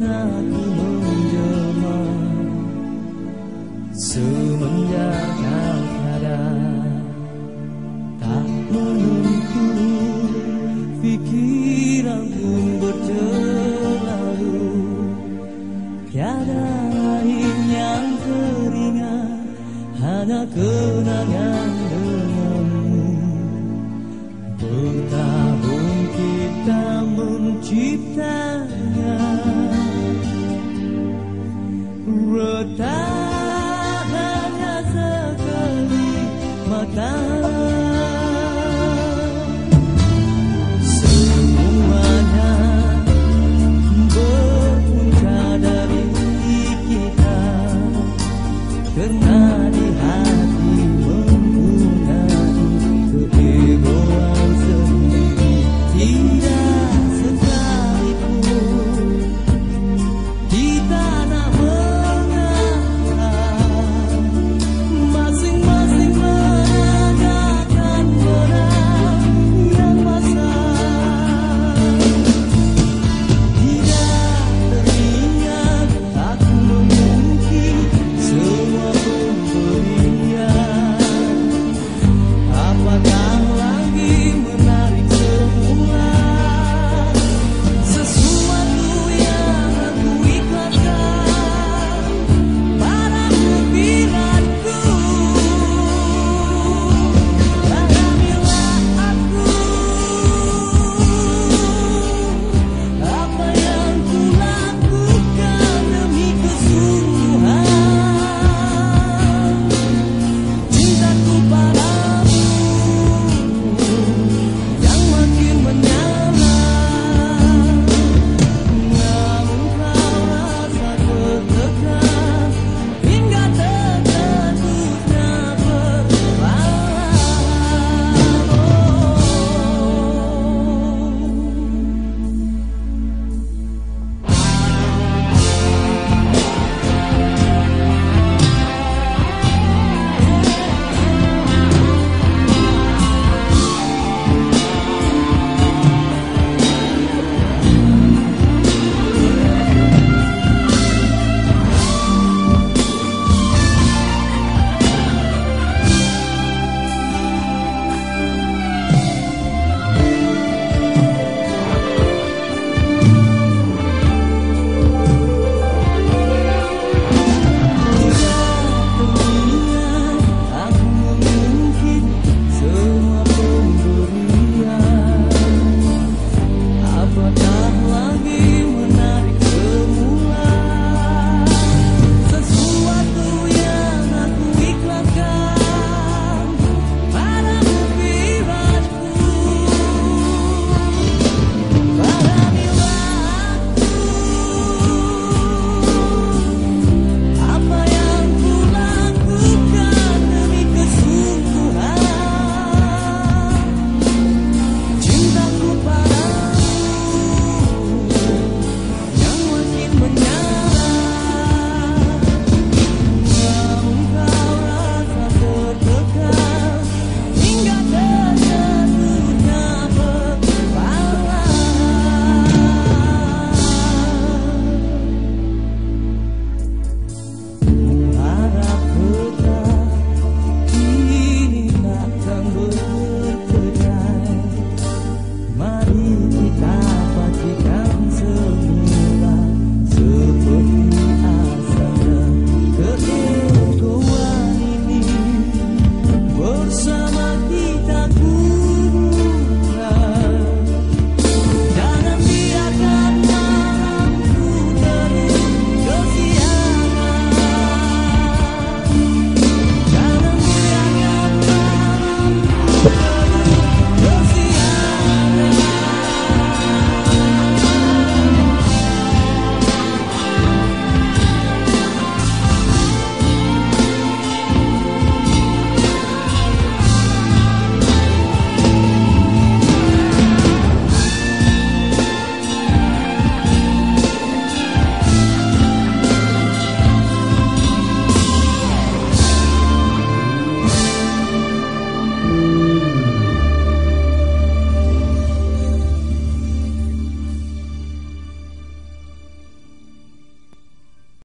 내가 꿈을 접어 숨은 약하라 닦는 구름 비키란 꿈 버텨나루 야다인 양들이나 하나 그나냐 Cipta mencipta Total.